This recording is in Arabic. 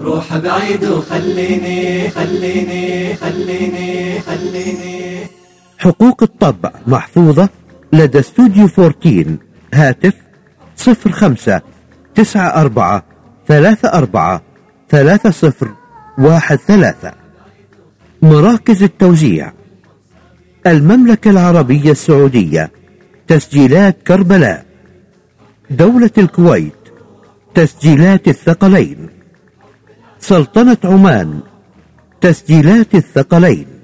روح بعيد وخليني خليني خليني خليني. حقوق الطبع محفوظة لدى استوديو 14 هاتف صفر خمسة تسعة أربعة ثلاثة أربعة ثلاثة صفر واحد ثلاثة. مراكز التوزيع المملكة العربية السعودية تسجيلات كربلاء دولة الكويت تسجيلات الثقلين. سلطنة عمان تسجيلات الثقلين.